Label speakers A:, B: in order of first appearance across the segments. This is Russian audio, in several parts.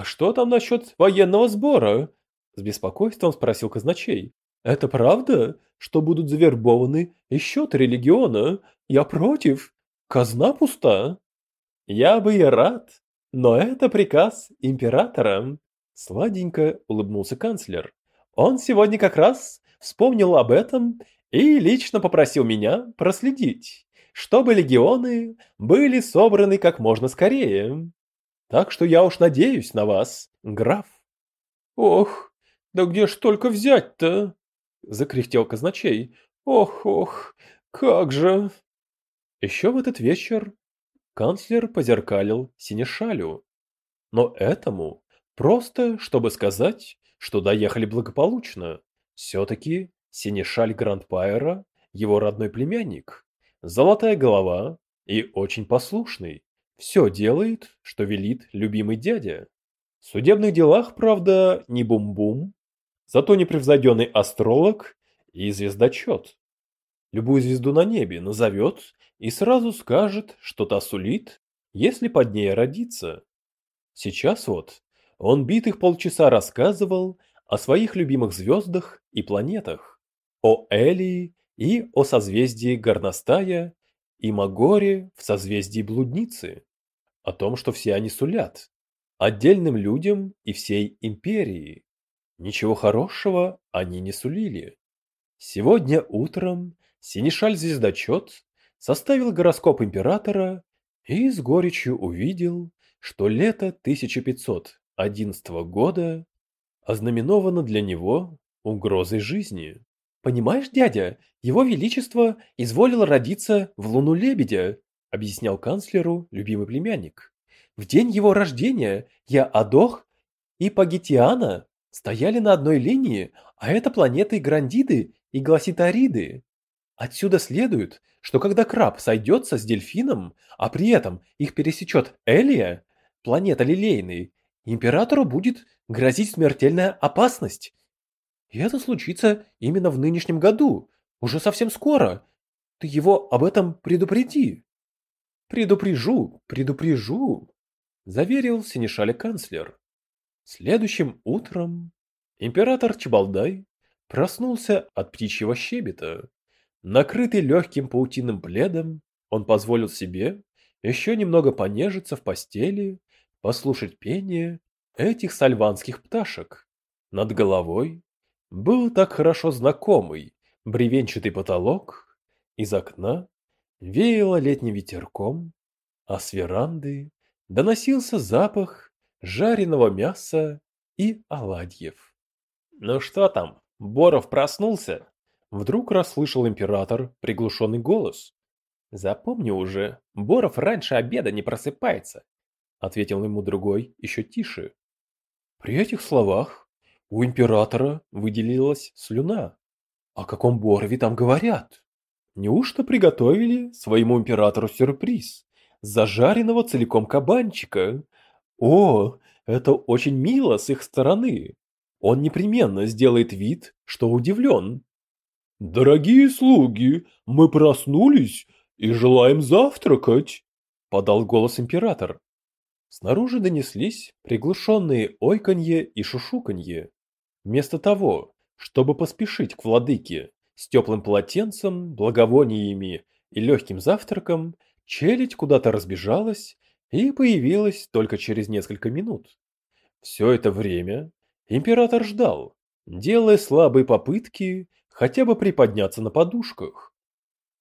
A: «А что там насчет военного сбора?» С беспокойством спросил казначей. «Это правда, что будут завербованы еще три легиона? Я против. Казна пуста». «Я бы и рад, но это приказ императора», — сладенько улыбнулся канцлер. «Он сегодня как раз вспомнил об этом и лично попросил меня проследить, чтобы легионы были собраны как можно скорее. Так что я уж надеюсь на вас, граф». «Ох, да где ж только взять-то?» — закряхтел казначей. «Ох, ох, как же!» Еще в этот вечер канцлер позеркалил Синешалю. Но этому просто, чтобы сказать, что доехали благополучно. Все-таки Синешаль Грандпайера – его родной племянник. Золотая голова и очень послушный. Все делает, что велит любимый дядя. В судебных делах, правда, не бум-бум, зато непревзойденный астролог и звездочет. Любую звезду на небе назовет и сразу скажет, что та сулит, если под ней родится. Сейчас вот он битых полчаса рассказывал о своих любимых звездах и планетах, о Элии и о созвездии Горностая и Магоре в созвездии Блудницы, о том, что все они сулят, отдельным людям и всей империи. Ничего хорошего они не сулили. Сегодня утром Синишаль-звездочет составил гороскоп императора и с горечью увидел, что лето 1511 года ознаменовано для него угрозой жизни. «Понимаешь, дядя, его величество изволило родиться в луну лебедя», объяснял канцлеру любимый племянник. «В день его рождения я Адох и Пагитиана стояли на одной линии, а это планеты Грандиды и Гласитариды. Отсюда следует, что когда краб сойдется с дельфином, а при этом их пересечет Элия, планета Лилейный, императору будет грозить смертельная опасность. И это случится именно в нынешнем году, уже совсем скоро. Ты его об этом предупреди. Предупрежу, предупрежу, заверил Синишале канцлер. Следующим утром император Чебалдай проснулся от птичьего щебета. Накрытый легким паутинным пледом, он позволил себе еще немного понежиться в постели, послушать пение этих сальванских пташек. Над головой был так хорошо знакомый бревенчатый потолок, из окна веяло летним ветерком, а с веранды доносился запах жареного мяса и оладьев. «Ну что там, Боров проснулся?» Вдруг расслышал император приглушенный голос. «Запомни уже, Боров раньше обеда не просыпается», ответил ему другой еще тише. При этих словах у императора выделилась слюна. О каком Борове там говорят? Неужто приготовили своему императору сюрприз? Зажаренного целиком кабанчика? О, это очень мило с их стороны. Он непременно сделает вид, что удивлен. «Дорогие слуги, мы проснулись и желаем завтракать», — подал голос император. Снаружи донеслись приглушенные ойканье и шушуканье. Вместо того, чтобы поспешить к владыке с теплым полотенцем, благовониями и легким завтраком, челядь куда-то разбежалась и появилась только через несколько минут. Все это время император ждал, делая слабые попытки хотя бы приподняться на подушках.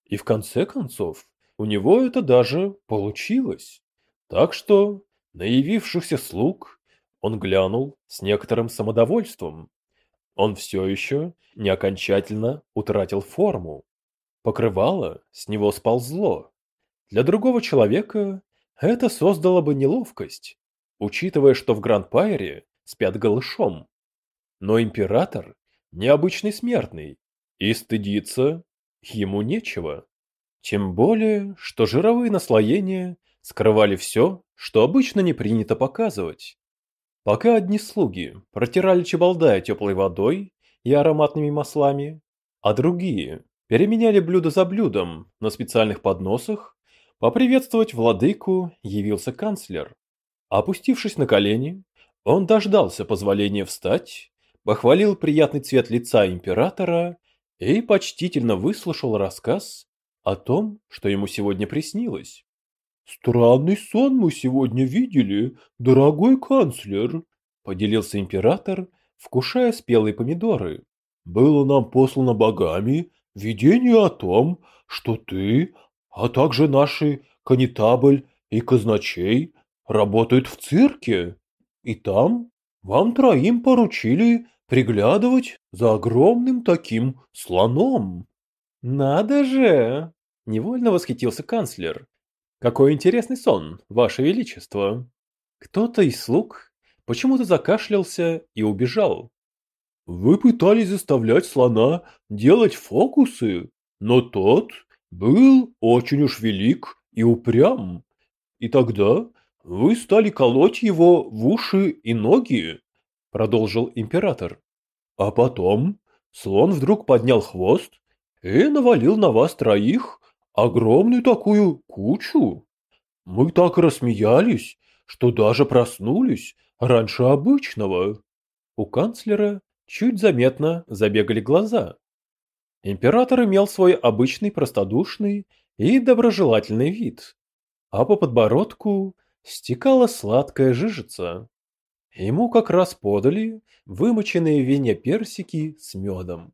A: И в конце концов, у него это даже получилось. Так что, на явившихся слуг, он глянул с некоторым самодовольством. Он все еще не окончательно утратил форму. Покрывало с него сползло. Для другого человека это создало бы неловкость, учитывая, что в Гранд-Пайре спят голышом. Но император необычный смертный, и стыдиться ему нечего. Тем более, что жировые наслоения скрывали все, что обычно не принято показывать. Пока одни слуги протирали чебалдая теплой водой и ароматными маслами, а другие переменяли блюдо за блюдом на специальных подносах, поприветствовать владыку явился канцлер. Опустившись на колени, Он дождался позволения встать, похвалил приятный цвет лица императора и почтительно выслушал рассказ о том, что ему сегодня приснилось.
B: «Странный сон мы сегодня видели, дорогой канцлер», – поделился император, вкушая спелые помидоры. «Было нам послано богами видение о том, что ты, а также наши конетабль и казначей работают в цирке, и там вам троим поручили приглядывать за огромным таким слоном.
A: Надо же! Невольно восхитился канцлер. Какой интересный сон, ваше величество. Кто-то из слуг почему-то закашлялся и убежал.
B: Вы пытались заставлять слона делать фокусы, но тот был очень уж велик и упрям. И тогда вы стали колоть его в уши и ноги, продолжил император. А потом слон вдруг поднял хвост и навалил на вас троих огромную такую кучу. Мы так рассмеялись, что даже проснулись раньше обычного.
A: У канцлера чуть заметно забегали глаза. Император имел свой обычный простодушный и доброжелательный вид, а по подбородку стекала сладкая жижица. Ему как раз подали вымоченные в вине персики с медом.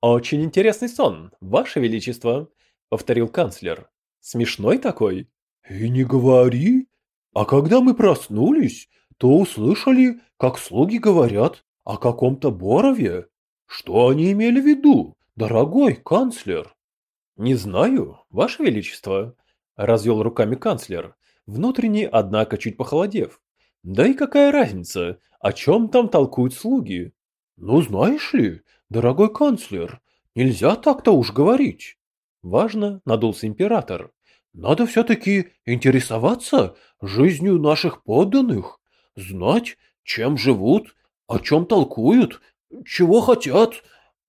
A: «Очень интересный сон, Ваше Величество», — повторил канцлер. «Смешной такой?»
B: «И не говори. А когда мы проснулись, то услышали, как слуги говорят о каком-то Борове. Что они имели в виду, дорогой канцлер?»
A: «Не знаю, Ваше Величество», — развел руками канцлер, внутренне, однако, чуть похолодев. Да и какая разница, о чем там толкуют слуги?
B: Ну, знаешь ли, дорогой канцлер, нельзя так-то уж говорить.
A: Важно, надулся император.
B: Надо все-таки интересоваться жизнью наших подданных, знать, чем живут, о чем толкуют, чего хотят.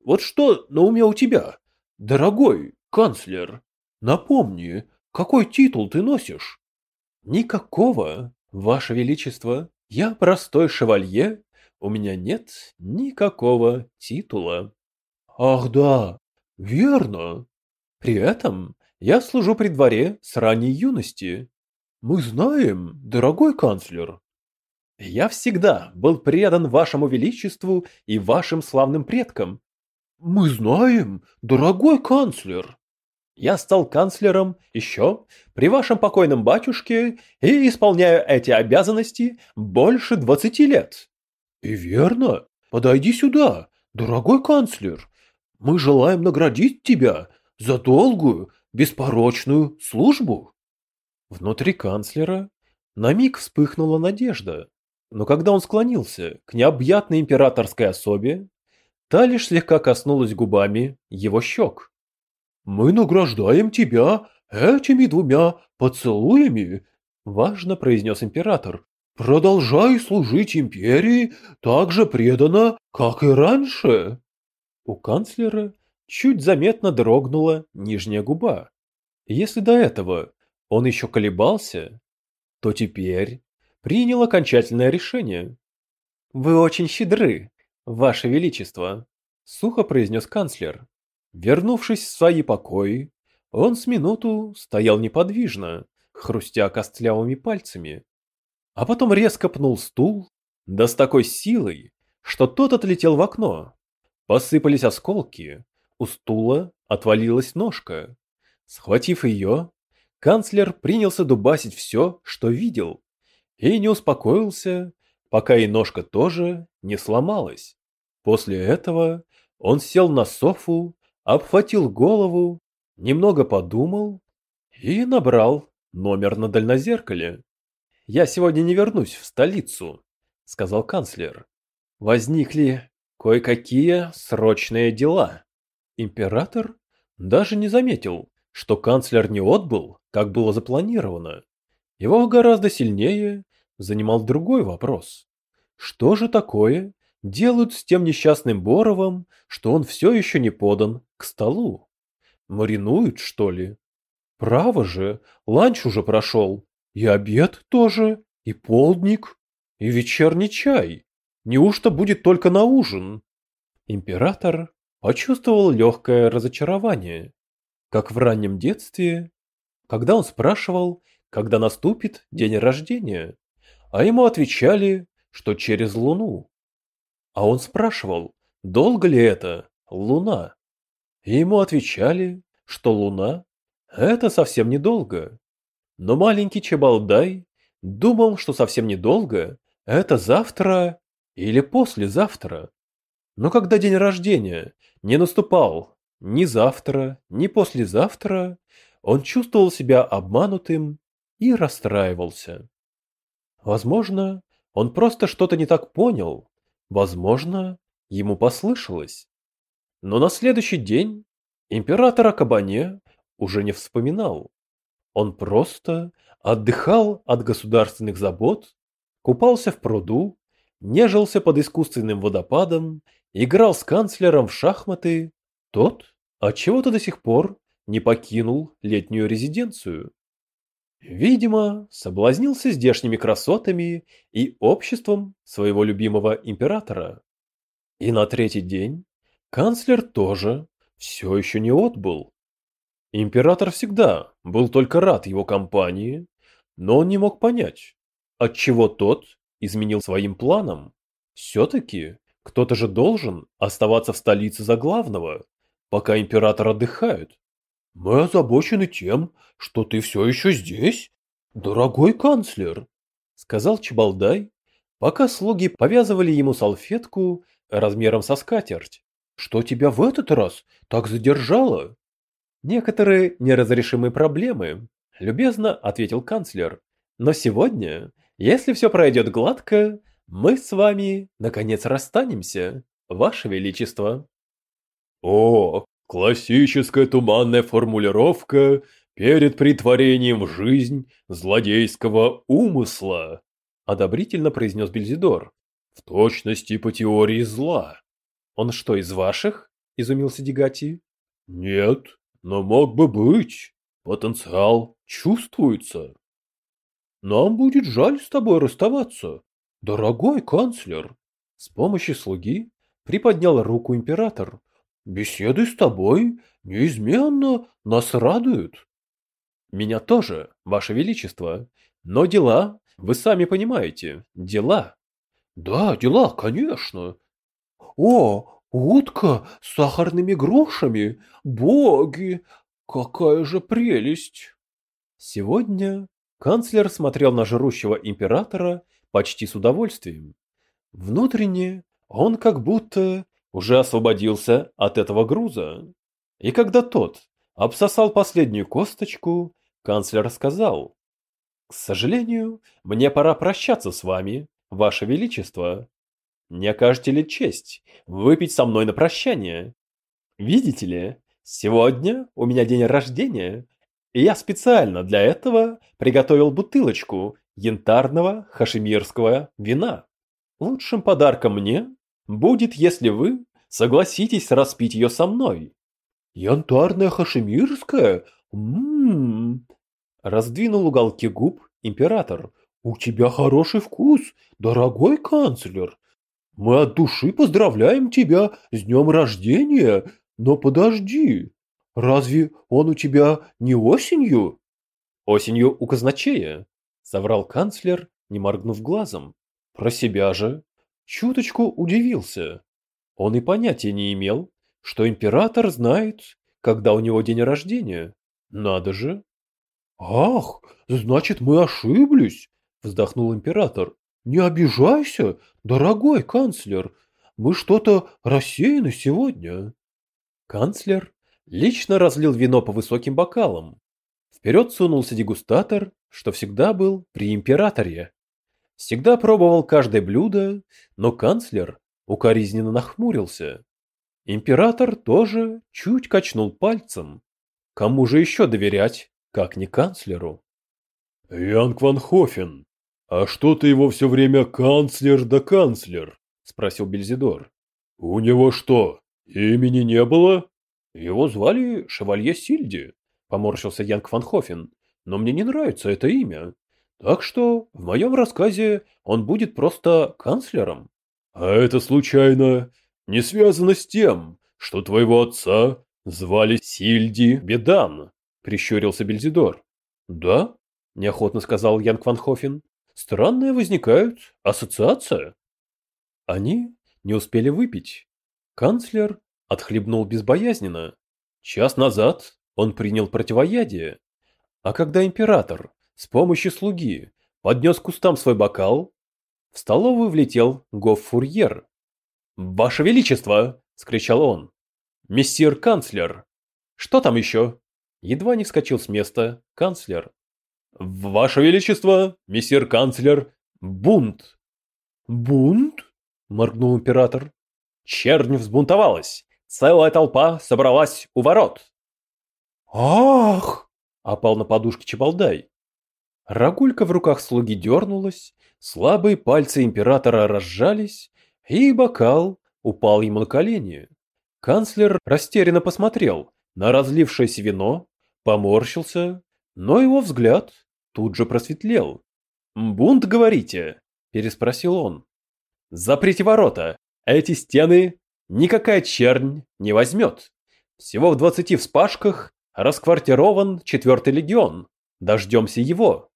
B: Вот что на уме у тебя, дорогой канцлер? Напомни, какой титул ты носишь?
A: Никакого, ваше величество. Я простой шевалье, у меня нет никакого титула.
B: Ах да, верно.
A: При этом я служу при дворе с ранней юности.
B: Мы знаем, дорогой канцлер.
A: Я всегда был предан вашему величеству и вашим славным предкам.
B: Мы знаем, дорогой канцлер.
A: Я стал канцлером еще при вашем покойном батюшке и исполняю эти обязанности больше двадцати лет.
B: И верно. Подойди сюда, дорогой канцлер. Мы желаем наградить тебя за долгую, беспорочную службу.
A: Внутри канцлера на миг вспыхнула надежда, но когда он склонился к необъятной императорской особе, та лишь слегка коснулась губами его щек.
B: Мы награждаем тебя этими двумя поцелуями, важно произнес император. Продолжай служить империи так же преданно, как и раньше.
A: У канцлера чуть заметно дрогнула нижняя губа. Если до этого он еще колебался, то теперь принял окончательное решение. «Вы очень щедры, Ваше Величество», — сухо произнес канцлер. Вернувшись в свои покои, он с минуту стоял неподвижно, хрустя костлявыми пальцами, а потом резко пнул стул, да с такой силой, что тот отлетел в окно. Посыпались осколки, у стула отвалилась ножка. Схватив ее, канцлер принялся дубасить все, что видел, и не успокоился, пока и ножка тоже не сломалась. После этого он сел на софу обхватил голову, немного подумал и набрал номер на дальнозеркале. «Я сегодня не вернусь в столицу», — сказал канцлер. «Возникли кое-какие срочные дела». Император даже не заметил, что канцлер не отбыл, как было запланировано. Его гораздо сильнее занимал другой вопрос. Что же такое делают с тем несчастным Боровым, что он все еще не подан к столу? Маринуют, что ли? Право же, ланч уже прошел, и обед тоже, и полдник. И вечерний чай. Неужто будет только на ужин? Император почувствовал легкое разочарование, как в раннем детстве, когда он спрашивал, когда наступит день рождения, а ему отвечали, что через луну. А он спрашивал, долго ли это луна? И ему отвечали, что луна – это совсем недолго. Но маленький Чебалдай думал, что совсем недолго – это завтра или послезавтра. Но когда день рождения не наступал ни завтра, ни послезавтра, он чувствовал себя обманутым и расстраивался. Возможно, он просто что-то не так понял, возможно, ему послышалось. Но на следующий день император Акабане уже не вспоминал. Он просто отдыхал от государственных забот, купался в пруду, нежился под искусственным водопадом, играл с канцлером в шахматы. Тот отчего-то до сих пор не покинул летнюю резиденцию. Видимо, соблазнился здешними красотами и обществом своего любимого императора. И на третий день канцлер тоже все еще не отбыл. Император всегда был только рад его компании, но он не мог понять, отчего тот изменил своим планам. Все-таки кто-то же должен оставаться в столице за главного, пока император отдыхает. Мы озабочены тем, что ты все еще здесь, дорогой канцлер, сказал Чебалдай, пока слуги повязывали ему салфетку размером со скатерть. Что тебя в этот раз так задержало? Некоторые неразрешимые проблемы, любезно ответил канцлер. Но сегодня, если все пройдет гладко, мы с вами наконец расстанемся, ваше величество.
B: О, Классическая туманная формулировка перед притворением в жизнь злодейского умысла,
A: одобрительно произнес Бельзидор.
B: В точности по теории зла.
A: Он что, из ваших? изумился Дигати.
B: Нет, но мог бы быть. Потенциал чувствуется.
A: Нам будет жаль с тобой расставаться, дорогой канцлер. С помощью слуги приподнял руку император, Беседы с тобой неизменно нас радуют. Меня тоже, ваше величество. Но дела, вы сами понимаете, дела.
B: Да, дела, конечно. О, утка с сахарными грушами. Боги, какая же прелесть.
A: Сегодня канцлер смотрел на жрущего императора почти с удовольствием. Внутренне он как будто уже освободился от этого груза. И когда тот обсосал последнюю косточку, канцлер сказал, «К сожалению, мне пора прощаться с вами, ваше величество. Не окажете ли честь выпить со мной на прощание? Видите ли, сегодня у меня день рождения, и я специально для этого приготовил бутылочку янтарного хашемирского вина. Лучшим подарком мне будет, если вы согласитесь распить ее со мной.
B: Янтарная хашемирская? Ммм.
A: Раздвинул уголки губ император.
B: У тебя хороший вкус, дорогой канцлер. Мы от души поздравляем тебя с днем рождения, но подожди. Разве он у тебя не осенью?
A: Осенью у казначея, соврал канцлер, не моргнув глазом. Про себя же чуточку удивился. Он и понятия не имел, что император знает, когда у него день рождения. Надо же.
B: Ах, значит, мы ошиблись, вздохнул император. Не обижайся, дорогой канцлер. Мы что-то рассеяны сегодня.
A: Канцлер лично разлил вино по высоким бокалам. Вперед сунулся дегустатор, что всегда был при императоре. Всегда пробовал каждое блюдо, но канцлер укоризненно нахмурился. Император тоже чуть качнул пальцем. Кому же еще доверять, как не канцлеру?
B: «Янг ван Хофен, а что ты его все время канцлер да канцлер?» – спросил Бельзидор. «У него что, имени не было?»
A: «Его звали Шевалье Сильди», – поморщился Янг ван Хофен. «Но мне не нравится это имя.
B: Так что в моем рассказе он будет просто канцлером. А это случайно не связано с тем, что твоего отца звали Сильди Бедан, прищурился Бельзидор. Да, неохотно сказал Ян Кванхофен. Странная возникает ассоциация. Они не успели выпить. Канцлер отхлебнул безбоязненно. Час назад он принял противоядие. А когда император с помощью слуги поднес к устам свой бокал, в столовую влетел гоффурьер. «Ваше Величество!» – скричал он. «Мессир канцлер! Что там еще?» Едва не вскочил с места канцлер. «Ваше Величество, мессир канцлер, бунт!» «Бунт?» – моргнул император. «Чернь взбунтовалась! Целая толпа собралась у ворот!» «Ах!» – опал на подушке Чебалдай. Рагулька в руках слуги дернулась, слабые пальцы императора разжались, и бокал упал ему на колени. Канцлер растерянно посмотрел на разлившееся вино, поморщился, но его взгляд тут же просветлел. «Бунт, говорите?» – переспросил он. «Заприте ворота, эти стены никакая чернь не возьмет. Всего в двадцати вспашках расквартирован четвертый легион. Дождемся его.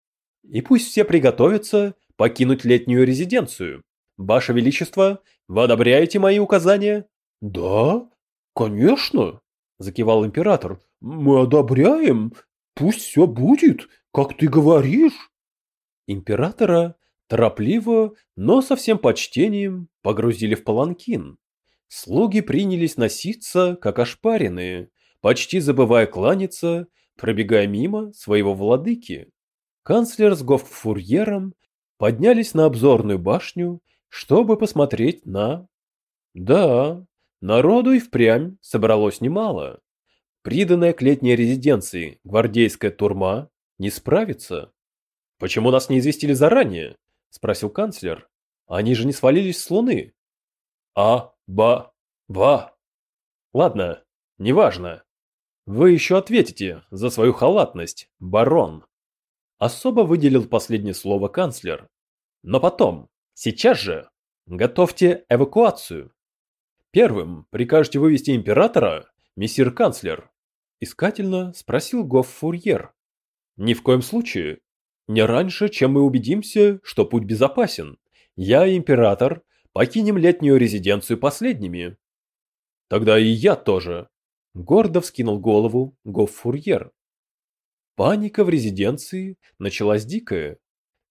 B: И пусть все приготовятся покинуть летнюю резиденцию. Ваше Величество, вы одобряете мои указания?
A: Да, конечно, закивал император. Мы одобряем. Пусть все будет, как ты говоришь. Императора торопливо, но со всем почтением погрузили в паланкин. Слуги принялись носиться, как ошпаренные, почти забывая кланяться, пробегая мимо своего владыки. Канцлер с гоффурьером поднялись на обзорную башню, чтобы посмотреть на... Да, народу и впрямь собралось немало. Приданная к летней резиденции гвардейская турма не справится. «Почему нас не известили заранее?» – спросил канцлер. «Они же не свалились с луны». «А, ба, ба». «Ладно, неважно. Вы еще ответите за свою халатность, барон». Особо выделил последнее слово канцлер. Но потом, сейчас же, готовьте эвакуацию. Первым прикажете вывести императора, мессир канцлер? Искательно спросил Гоффурьер. Ни в коем случае. Не раньше, чем мы убедимся, что путь безопасен. Я и император покинем летнюю резиденцию последними. Тогда и я тоже. Гордо вскинул голову Гоффурьер. Паника в резиденции началась дикая.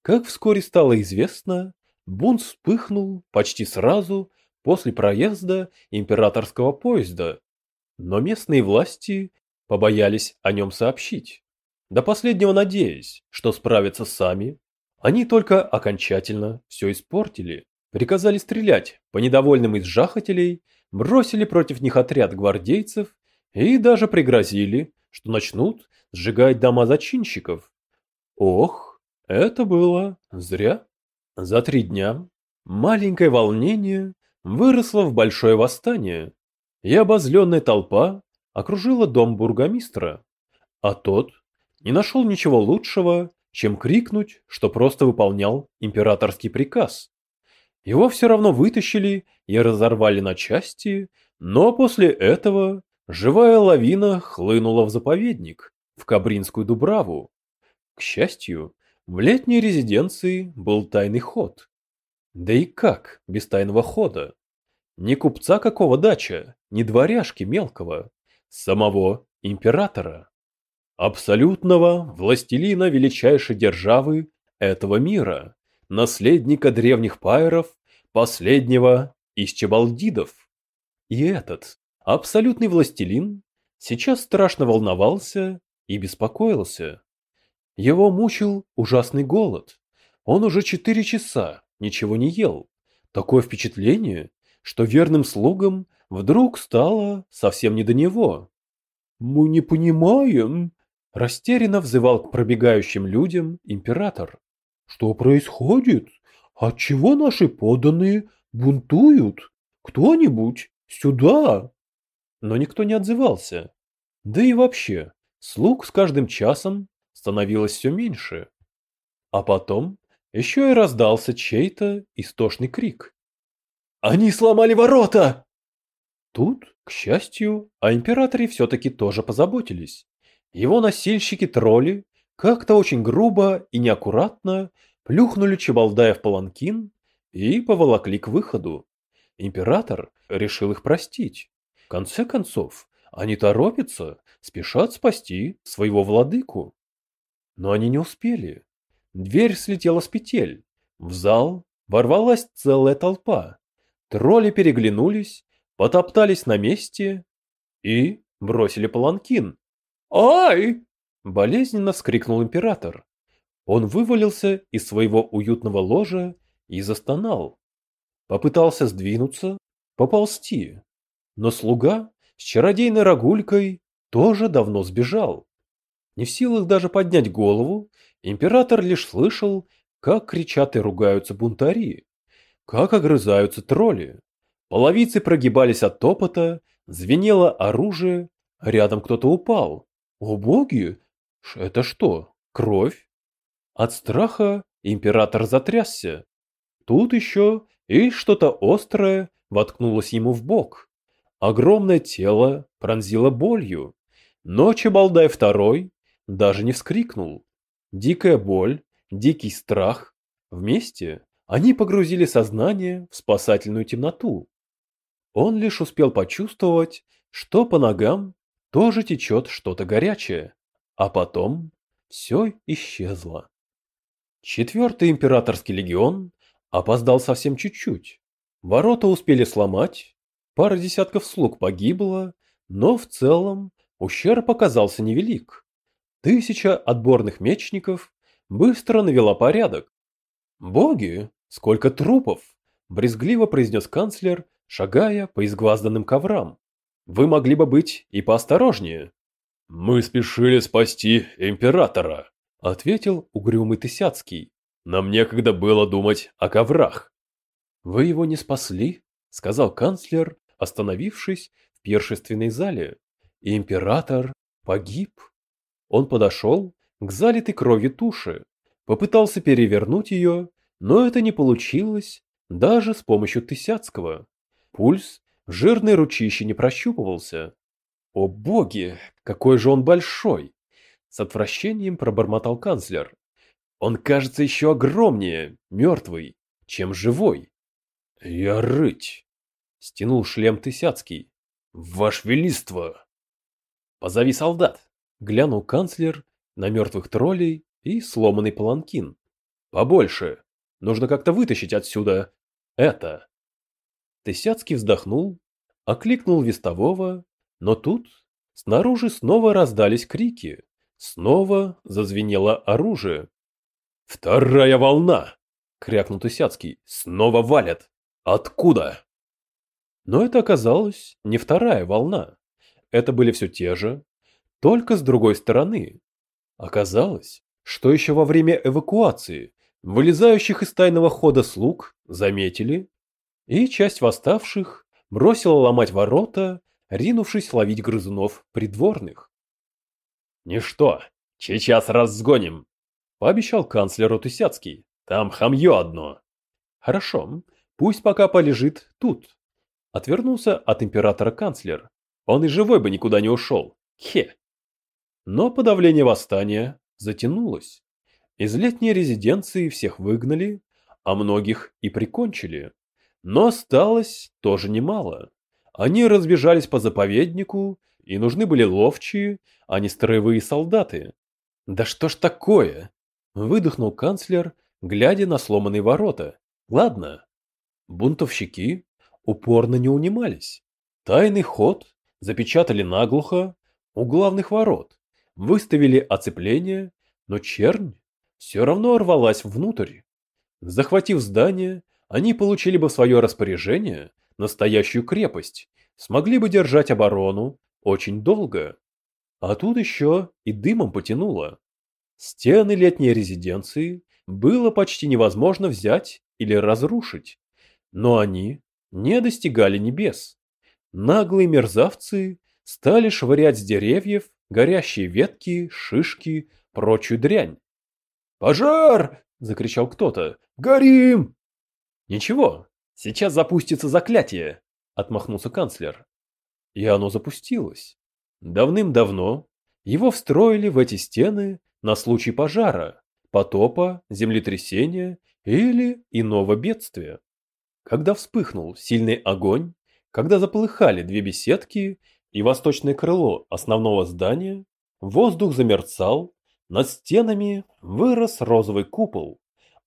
A: Как вскоре стало известно, бунт вспыхнул почти сразу после проезда императорского поезда, но местные власти побоялись о нем сообщить. До последнего надеясь, что справятся сами, они только окончательно все испортили. Приказали стрелять по недовольным из жахателей, бросили против них отряд гвардейцев и даже пригрозили, что начнут сжигать дома зачинщиков. Ох, это было зря. За три дня маленькое волнение выросло в большое восстание, и обозленная толпа окружила дом бургомистра, а тот не нашел ничего лучшего, чем крикнуть, что просто выполнял императорский приказ. Его все равно вытащили и разорвали на части, но после этого живая лавина хлынула в заповедник, в Кабринскую Дубраву. К счастью, в летней резиденции был тайный ход. Да и как без тайного хода? Ни купца какого дача, ни дворяжки мелкого, самого императора. Абсолютного властелина величайшей державы этого мира, наследника древних пайров, последнего из чебалдидов. И этот абсолютный властелин сейчас страшно волновался и беспокоился. Его мучил ужасный голод. Он уже четыре часа ничего не ел. Такое впечатление, что верным слугам вдруг стало совсем не до него. «Мы не понимаем», – растерянно взывал к пробегающим людям император. «Что происходит? Отчего наши подданные бунтуют? Кто-нибудь сюда!» Но никто не отзывался. Да и вообще, Слуг с каждым часом становилось все меньше. А потом еще и раздался чей-то истошный крик. «Они сломали ворота!» Тут, к счастью, о императоре все-таки тоже позаботились. Его носильщики-тролли как-то очень грубо и неаккуратно плюхнули Чебалдая в паланкин и поволокли к выходу. Император решил их простить. Конце концов, они торопятся, спешат спасти своего владыку. Но они не успели. Дверь слетела с петель. В зал ворвалась целая толпа. Тролли переглянулись, потоптались на месте и бросили паланкин. «Ай!» – болезненно вскрикнул император. Он вывалился из своего уютного ложа и застонал. Попытался сдвинуться, поползти. Но слуга с чародейной рогулькой тоже давно сбежал. Не в силах даже поднять голову, император лишь слышал, как кричат и ругаются бунтари, как огрызаются тролли. Половицы прогибались от топота, звенело оружие, рядом кто-то упал. О боги! Это что, кровь? От страха император затрясся. Тут еще и что-то острое воткнулось ему в бок. Огромное тело пронзило болью. Но Чебалдай второй даже не вскрикнул. Дикая боль, дикий страх. Вместе они погрузили сознание в спасательную темноту. Он лишь успел почувствовать, что по ногам тоже течет что-то горячее, а потом все исчезло. Четвертый императорский легион опоздал совсем чуть-чуть. Ворота успели сломать, пара десятков слуг погибло, но в целом ущерб оказался невелик. Тысяча отборных мечников быстро навела порядок. «Боги, сколько трупов!» – брезгливо произнес канцлер, шагая по изгвазданным коврам. «Вы могли бы быть и поосторожнее».
B: «Мы спешили спасти императора», —
A: ответил угрюмый Тысяцкий.
B: «Нам некогда было думать о коврах».
A: «Вы его не спасли?» — сказал канцлер, остановившись в пиршественной зале. «И император погиб». Он подошел к залитой кровью туши, попытался перевернуть ее, но это не получилось даже с помощью Тысяцкого. Пульс жирной ручище не прощупывался. «О боги, какой же он большой!» С отвращением пробормотал канцлер. Он кажется еще огромнее, мертвый, чем живой.
B: Я рыть.
A: Стянул шлем Тысяцкий.
B: Ваше Величество.
A: Позови солдат. Глянул канцлер на мертвых троллей и сломанный паланкин. Побольше. Нужно как-то вытащить отсюда это. Тысяцкий вздохнул, окликнул вестового, но тут снаружи снова раздались крики. Снова зазвенело оружие.
B: «Вторая волна!» — крякнул Тысяцкий. «Снова валят! Откуда?»
A: Но это оказалось не вторая волна. Это были все те же, только с другой стороны. Оказалось, что еще во время эвакуации вылезающих из тайного хода слуг заметили, и часть восставших бросила ломать ворота, ринувшись ловить грызунов придворных.
B: «Ничто, сейчас разгоним», — пообещал канцлеру Тысяцкий. «Там хамье одно».
A: «Хорошо, пусть пока полежит тут». Отвернулся от императора канцлер. Он и живой бы никуда не ушел. Хе. Но подавление восстания затянулось. Из летней резиденции всех выгнали, а многих и прикончили. Но осталось тоже немало. Они разбежались по заповеднику и нужны были ловчие, а не строевые солдаты. Да что ж такое? Выдохнул канцлер, глядя на сломанные ворота. Ладно. Бунтовщики упорно не унимались. Тайный ход запечатали наглухо у главных ворот, выставили оцепление, но чернь все равно рвалась внутрь. Захватив здание, они получили бы в свое распоряжение настоящую крепость, смогли бы держать оборону очень долго. А тут еще и дымом потянуло. Стены летней резиденции было почти невозможно взять или разрушить, но они не достигали небес. Наглые мерзавцы стали швырять с деревьев горящие ветки, шишки, прочую дрянь. «Пожар!» – закричал кто-то. «Горим!» «Ничего, сейчас запустится заклятие!» – отмахнулся канцлер. И оно запустилось. Давным-давно его встроили в эти стены на случай пожара, потопа, землетрясения или иного бедствия. Когда вспыхнул сильный огонь, когда заполыхали две беседки и восточное крыло основного здания, воздух замерцал, над стенами вырос розовый купол,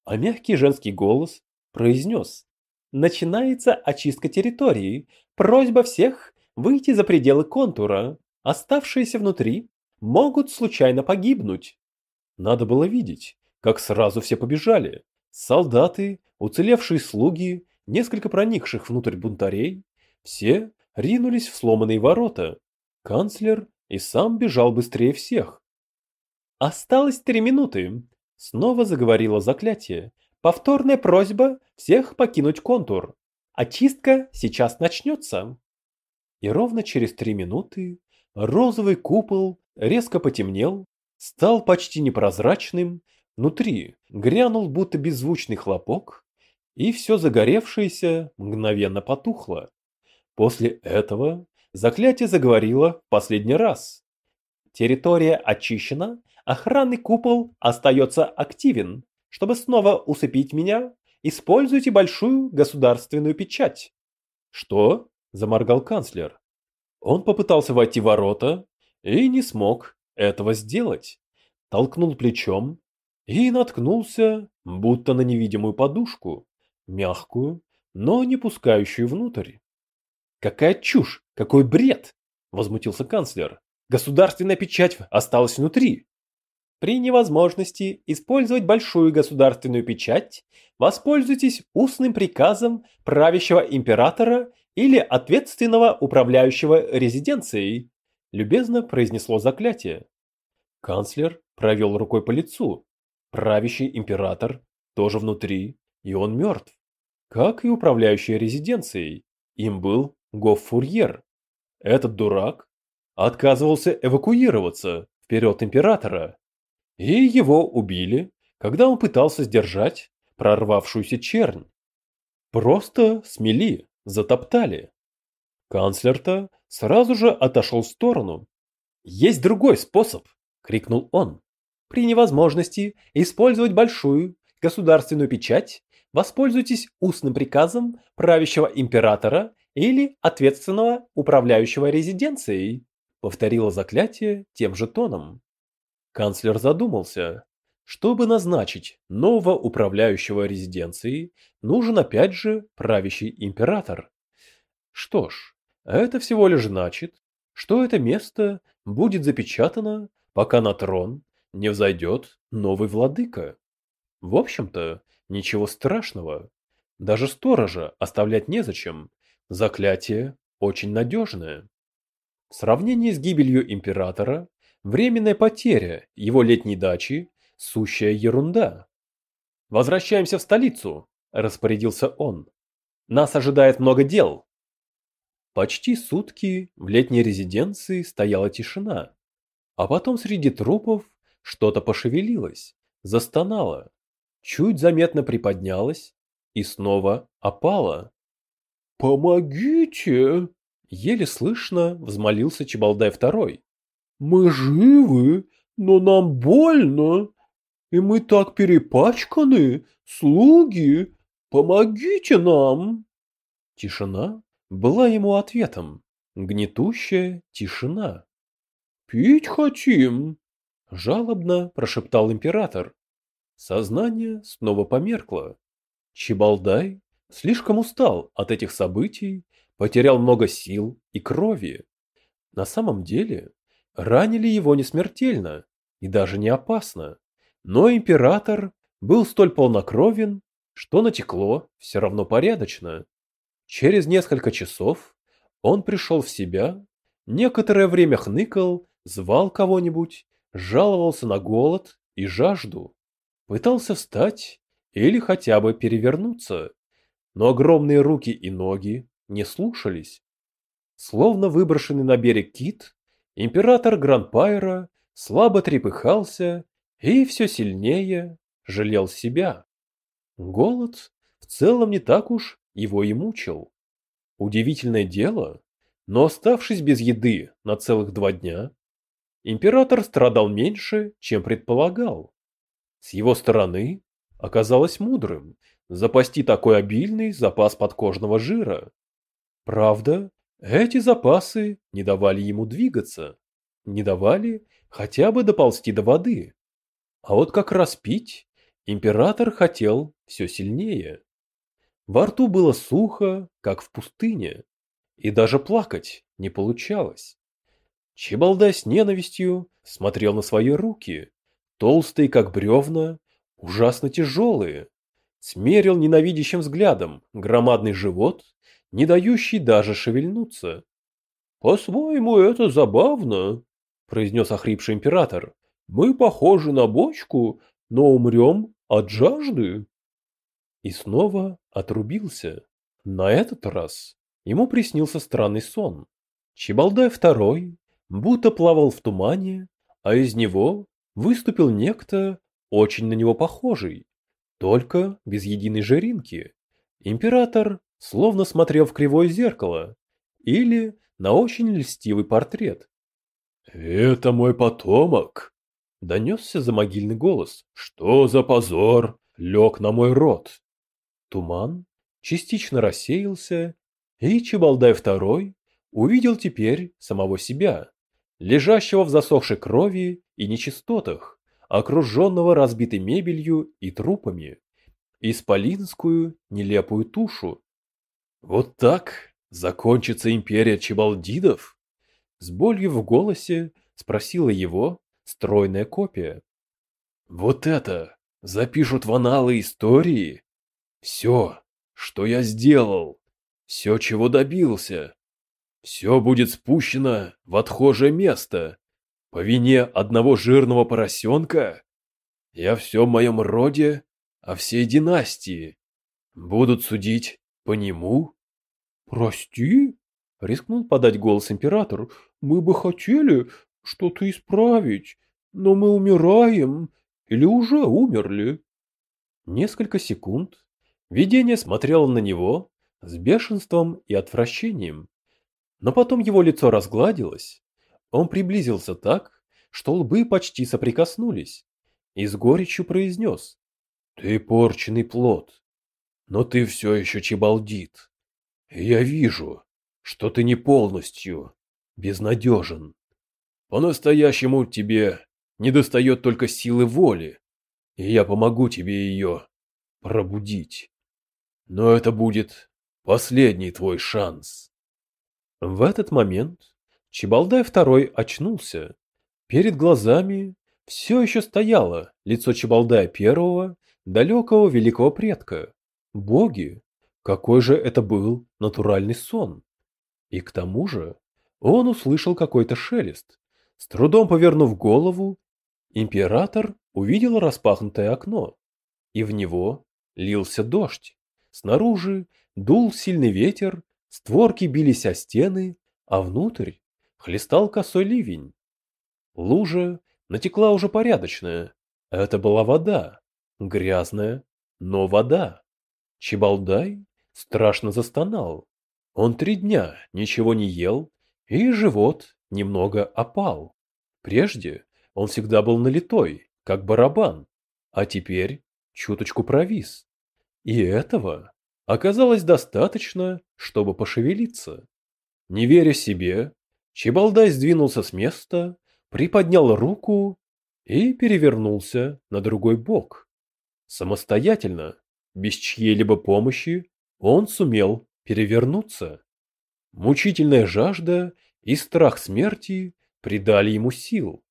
A: а мягкий женский голос произнес «Начинается очистка территории. Просьба всех выйти за пределы контура. Оставшиеся внутри могут случайно погибнуть». Надо было видеть, как сразу все побежали. Солдаты, уцелевшие слуги, несколько проникших внутрь бунтарей, все ринулись в сломанные ворота. Канцлер и сам бежал быстрее всех. Осталось три минуты. Снова заговорило заклятие. Повторная просьба всех покинуть контур. Очистка сейчас начнется. И ровно через три минуты розовый купол резко потемнел, стал почти непрозрачным, внутри грянул будто беззвучный хлопок, и все загоревшееся мгновенно потухло. После этого заклятие заговорило в последний раз. Территория очищена Охранный купол остается активен. Чтобы снова усыпить меня, используйте большую государственную печать. Что? Заморгал канцлер. Он попытался войти в ворота и не смог этого сделать. Толкнул плечом и наткнулся, будто на невидимую подушку, мягкую, но не пускающую внутрь. Какая чушь, какой бред, возмутился канцлер. Государственная печать осталась внутри. При невозможности использовать большую государственную печать, воспользуйтесь устным приказом правящего императора или ответственного управляющего резиденцией, любезно произнесло заклятие. Канцлер провел рукой по лицу. Правящий император тоже внутри, и он мертв. Как и управляющий резиденцией. Им был Гоффурьер. Этот дурак отказывался эвакуироваться вперед императора. И его убили, когда он пытался сдержать прорвавшуюся чернь. Просто смели, затоптали. Канцлер-то сразу же отошел в сторону. «Есть другой способ!» – крикнул он. «При невозможности использовать большую государственную печать, воспользуйтесь устным приказом правящего императора или ответственного управляющего резиденцией», – повторило заклятие тем же тоном. Канцлер задумался. Чтобы назначить нового управляющего резиденцией, нужен опять же правящий император. Что ж, это всего лишь значит, что это место будет запечатано, пока на трон не взойдет новый владыка. В общем-то, ничего страшного. Даже сторожа оставлять незачем. Заклятие очень надежное. В сравнении с гибелью императора Временная потеря его летней дачи – сущая ерунда. «Возвращаемся в столицу», – распорядился он. «Нас ожидает много дел». Почти сутки в летней резиденции стояла тишина. А потом среди трупов что-то пошевелилось, застонало, чуть заметно приподнялось и снова опало.
B: «Помогите!»
A: – еле слышно взмолился Чебалдай второй.
B: Мы живы, но нам больно. И мы так перепачканы, слуги. Помогите нам.
A: Тишина была ему ответом. Гнетущая тишина.
B: Пить хотим.
A: Жалобно прошептал император. Сознание снова померкло. Чебалдай слишком устал от этих событий, потерял много сил и крови. На самом деле Ранили его не смертельно и даже не опасно, но император был столь полнокровен, что натекло все равно порядочно. Через несколько часов он пришел в себя, некоторое время хныкал, звал кого-нибудь, жаловался на голод и жажду, пытался встать или хотя бы перевернуться, но огромные руки и ноги не слушались. Словно выброшенный на берег кит, Император Гранпайра слабо трепыхался и все сильнее жалел себя. Голод в целом не так уж его и мучил. Удивительное дело, но оставшись без еды на целых два дня, император страдал меньше, чем предполагал. С его стороны оказалось мудрым запасти такой обильный запас подкожного жира. Правда, эти запасы не давали ему двигаться, не давали хотя бы доползти до воды. А вот как раз пить император хотел все сильнее. Во рту было сухо, как в пустыне, и даже плакать не получалось. Чебалдай с ненавистью смотрел на свои руки, толстые, как бревна, ужасно тяжелые, смерил ненавидящим взглядом громадный живот, не дающий даже шевельнуться. «По-своему это забавно», — произнес охрипший император. «Мы похожи на бочку, но умрем от жажды». И снова отрубился. На этот раз ему приснился странный сон. Чебалдай второй будто плавал в тумане, а из него выступил некто, очень на него похожий, только без единой жиринки. Император словно смотрел в кривое зеркало или на очень льстивый портрет.
B: «Это мой потомок!» — донесся за могильный голос. «Что за позор лег на мой род?»
A: Туман частично рассеялся, и Чебалдай II увидел теперь самого себя, лежащего в засохшей крови и нечистотах, окруженного разбитой мебелью и трупами, исполинскую нелепую тушу. Вот так закончится империя чебалдидов? С болью в голосе спросила его стройная копия. Вот это запишут в аналы истории? Все, что я сделал, все, чего добился, все будет спущено в отхожее место по вине одного жирного поросенка. Я все в моем роде, а всей династии. Будут судить по нему? Прости, рискнул подать голос император. Мы бы хотели что-то исправить, но мы умираем или уже умерли. Несколько секунд Видение смотрело на него с бешенством и отвращением. Но потом его лицо разгладилось. Он приблизился так, что лбы почти соприкоснулись, и с горечью произнес. «Ты порченный плод, но ты все еще чебалдит. я вижу, что ты не полностью безнадежен. По-настоящему тебе недостает только силы воли, и я помогу тебе ее пробудить. Но это будет последний твой шанс. В этот момент Чебалдай второй очнулся. Перед глазами все еще стояло лицо Чебалдая первого, далекого великого предка. Боги, какой же это был натуральный сон. И к тому же он услышал какой-то шелест. С трудом повернув голову, император увидел распахнутое окно, и в него лился дождь. Снаружи дул сильный ветер, створки бились о стены, а внутрь хлестал косой ливень. Лужа натекла уже порядочная. Это была вода. Грязная, но вода. Чебалдай страшно застонал. Он три дня ничего не ел, и живот немного опал. Прежде он всегда был налитой, как барабан, а теперь чуточку провис. И этого оказалось достаточно, чтобы пошевелиться. Не веря себе, Чебалдай сдвинулся с места, приподнял руку и перевернулся на другой бок. Самостоятельно, без чьей-либо помощи, он сумел перевернуться. Мучительная жажда и страх смерти придали ему сил.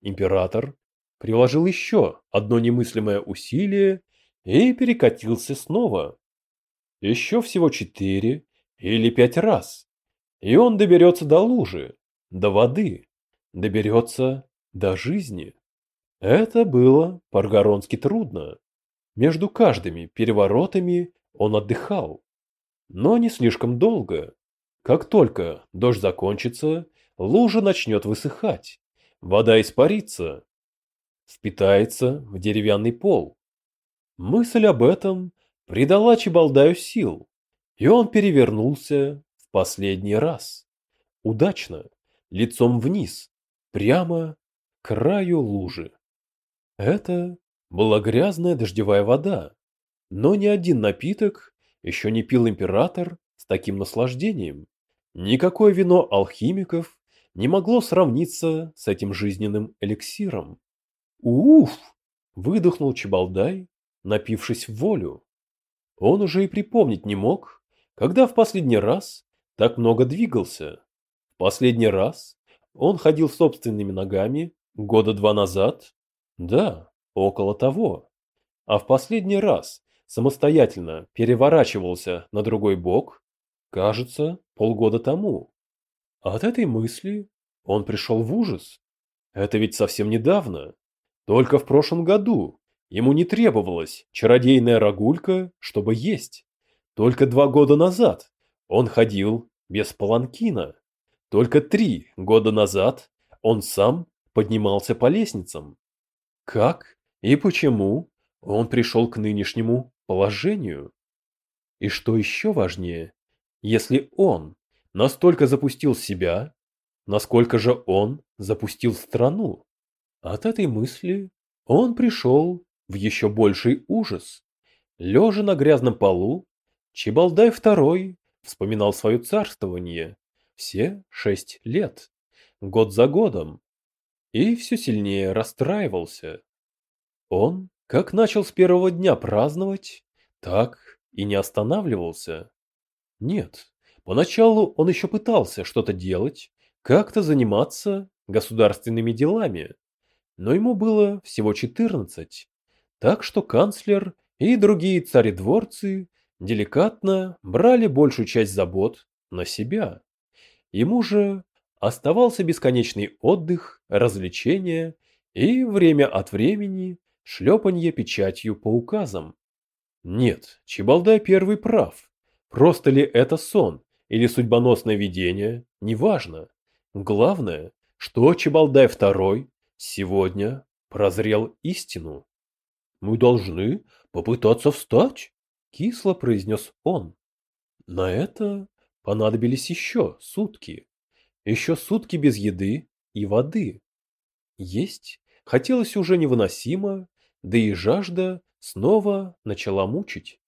A: Император приложил еще одно немыслимое усилие и перекатился снова. Еще всего четыре или пять раз, и он доберется до лужи, до воды, доберется до жизни. Это было по-аргоронски трудно. Между каждыми переворотами он отдыхал. Но не слишком долго. Как только дождь закончится, лужа начнет высыхать. Вода испарится, впитается в деревянный пол Мысль об этом придала Чебалдаю сил, и он перевернулся в последний раз. Удачно, лицом вниз, прямо к краю лужи. Это была грязная дождевая вода, но ни один напиток еще не пил император с таким наслаждением. Никакое вино алхимиков не могло сравниться с этим жизненным эликсиром. «Уф!» – выдохнул Чебалдай, напившись в волю. Он уже и припомнить не мог, когда в последний раз так много двигался. В последний раз он ходил собственными ногами года два назад. Да, около того. А в последний раз самостоятельно переворачивался на другой бок, кажется, полгода тому. От этой мысли он пришел в ужас. Это ведь совсем недавно. Только в прошлом году ему не требовалась чародейная рогулька, чтобы есть. Только два года назад он ходил без паланкина. Только три года назад он сам поднимался по лестницам. Как и почему он пришел к нынешнему положению? И что еще важнее, если он настолько запустил себя, насколько же он запустил страну? От этой мысли он пришел в еще больший ужас. Лежа на грязном полу, Чебалдай II вспоминал свое царствование все шесть лет, год за годом, и все сильнее расстраивался. Он как начал с первого дня праздновать, так и не останавливался. Нет, поначалу он еще пытался что-то делать, как-то заниматься государственными делами, но ему было всего 14, так что канцлер и другие царедворцы деликатно брали большую часть забот на себя. Ему же оставался бесконечный отдых, развлечения и время от времени шлепанье печатью по указам. Нет, Чебалдай первый прав. Просто ли это сон или судьбоносное видение, неважно. Главное, что Чебалдай второй сегодня прозрел истину. «Мы должны попытаться встать», — кисло произнес он. На это понадобились еще сутки. Еще сутки без еды и воды. Есть хотелось уже невыносимо, да и жажда снова начала мучить.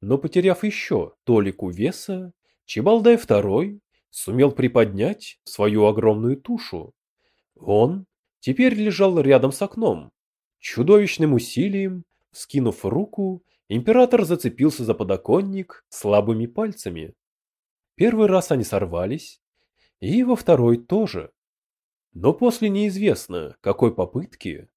A: Но потеряв еще толику веса, Чебалдай второй сумел приподнять свою огромную тушу. Он теперь лежал рядом с окном. Чудовищным усилием, скинув руку, император зацепился за подоконник слабыми пальцами. Первый раз они сорвались, и во второй тоже. Но после неизвестно какой попытки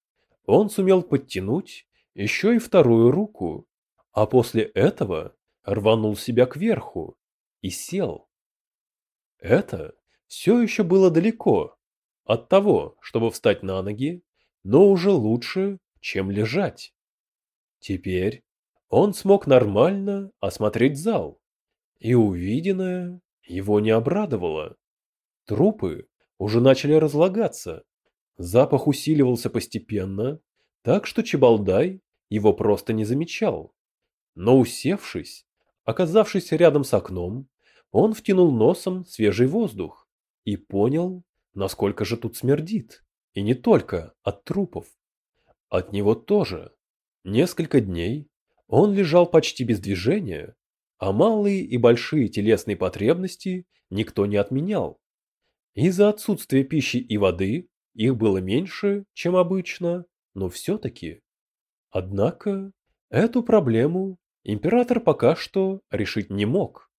A: он сумел подтянуть еще и вторую руку, а после этого рванул себя кверху и сел. Это все еще было далеко от того, чтобы встать на ноги, но уже лучше, чем лежать. Теперь он смог нормально осмотреть зал, и увиденное его не обрадовало. Трупы уже начали разлагаться. Запах усиливался постепенно, так что Чебалдай его просто не замечал. Но усевшись, оказавшись рядом с окном, он втянул носом свежий воздух и понял, насколько же тут смердит. И не только от трупов. От него тоже. Несколько дней он лежал почти без движения, а малые и большие телесные потребности никто не отменял. Из-за отсутствия пищи и воды их было меньше, чем обычно, но все-таки. Однако эту проблему император пока что решить не мог.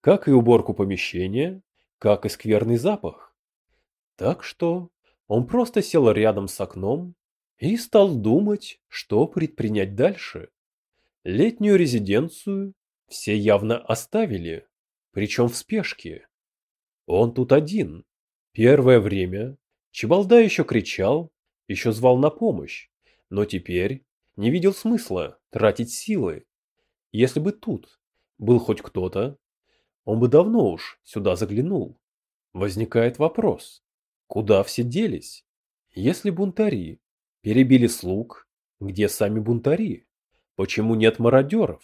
A: Как и уборку помещения, как и скверный запах. Так что он просто сел рядом с окном и стал думать, что предпринять дальше. Летнюю резиденцию все явно оставили, причем в спешке. Он тут один. Первое время Чебалда еще кричал, еще звал на помощь, но теперь не видел смысла тратить силы. Если бы тут был хоть кто-то, он бы давно уж сюда заглянул. Возникает вопрос, куда все делись? Если бунтари перебили слуг, где сами бунтари? Почему нет мародеров?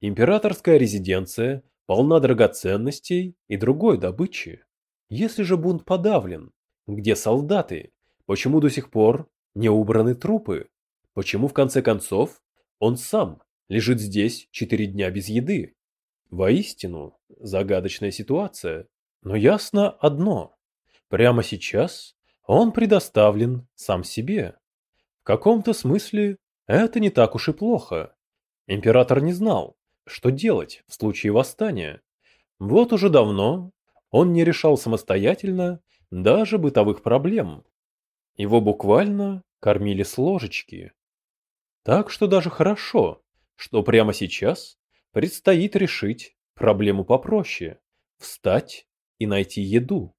A: Императорская резиденция полна драгоценностей и другой добычи. Если же бунт подавлен, где солдаты? Почему до сих пор не убраны трупы? Почему в конце концов он сам лежит здесь четыре дня без еды? Воистину, загадочная ситуация. Но ясно одно. Прямо сейчас он предоставлен сам себе. В каком-то смысле это не так уж и плохо. Император не знал, что делать в случае восстания. Вот уже давно он не решал самостоятельно даже бытовых проблем. Его буквально кормили с ложечки. Так что даже хорошо, что прямо сейчас предстоит решить проблему попроще – встать и найти еду.